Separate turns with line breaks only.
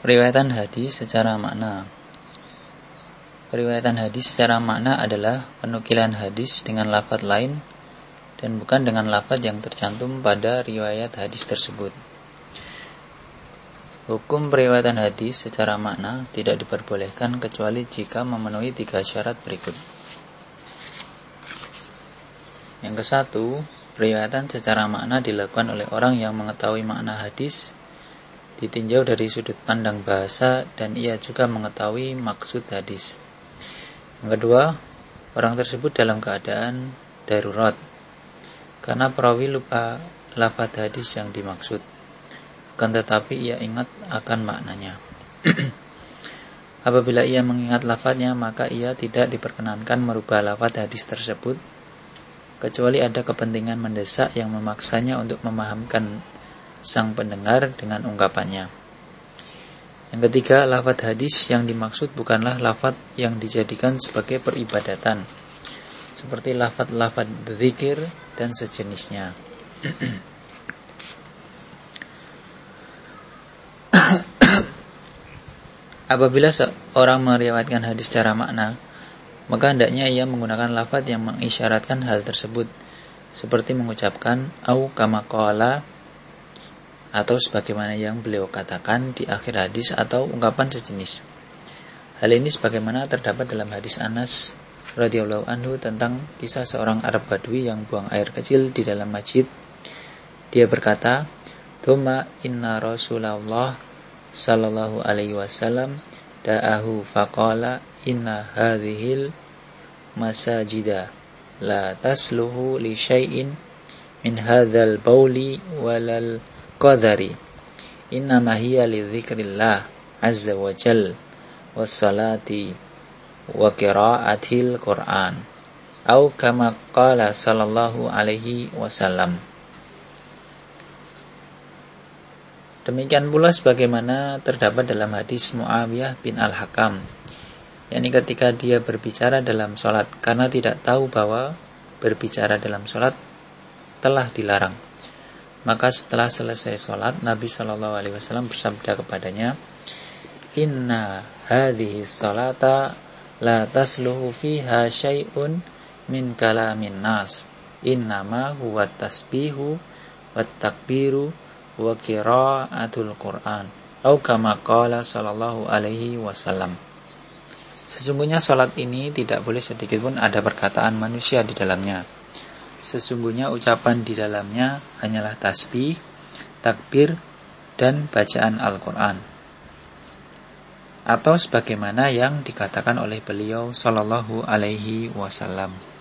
Periwayatan hadis secara makna Periwayatan hadis secara makna adalah penukilan hadis dengan lafaz lain dan bukan dengan lafaz yang tercantum pada riwayat hadis tersebut. Hukum periwayatan hadis secara makna tidak diperbolehkan kecuali jika memenuhi tiga syarat berikut. Yang ke satu, periwayatan secara makna dilakukan oleh orang yang mengetahui makna hadis ditinjau dari sudut pandang bahasa dan ia juga mengetahui maksud hadis. Yang kedua, orang tersebut dalam keadaan darurat karena perawi lupa lafaz hadis yang dimaksud. Akan tetapi ia ingat akan maknanya. Apabila ia mengingat lafadznya, maka ia tidak diperkenankan merubah lafaz hadis tersebut kecuali ada kepentingan mendesak yang memaksanya untuk memahamkan sang pendengar dengan ungkapannya. Yang ketiga, lafat hadis yang dimaksud bukanlah lafat yang dijadikan sebagai peribadatan, seperti lafat-lafat zikir dan sejenisnya. Apabila seorang meriwayatkan hadis secara makna, maka hendaknya ia menggunakan lafat yang mengisyaratkan hal tersebut, seperti mengucapkan au kama atau sebagaimana yang beliau katakan di akhir hadis atau ungkapan sejenis. Hal ini sebagaimana terdapat dalam hadis Anas radhiyallahu anhu tentang kisah seorang Arab Badui yang buang air kecil di dalam masjid. Dia berkata, "Tuma inna Rasulullah sallallahu alaihi wasallam da'ahu faqala inna hadhil masajida la tasluhu li syai'in min hadzal bauli walal qadari. Innama hiya li dzikrillah azza wa jal wassalati wa qiraatil Qur'an. Au kama qala sallallahu alaihi wasallam. Demikian pula sebagaimana terdapat dalam hadis Muawiyah bin Al-Hakam yakni ketika dia berbicara dalam sholat karena tidak tahu bahwa berbicara dalam sholat telah dilarang maka setelah selesai sholat Nabi Shallallahu Alaihi Wasallam bersabda kepadanya, Inna hadhihi salata la tasluhu fiha syai'un min kalamin nas. Innama huwa tasbihu wa takbiru wa qiraatul Qur'an. Atau kama qala sallallahu alaihi wasallam. Sesungguhnya salat ini tidak boleh sedikit pun ada perkataan manusia di dalamnya Sesungguhnya ucapan di dalamnya hanyalah tasbih, takbir, dan bacaan Al-Quran. Atau sebagaimana yang dikatakan oleh beliau Sallallahu Alaihi Wasallam.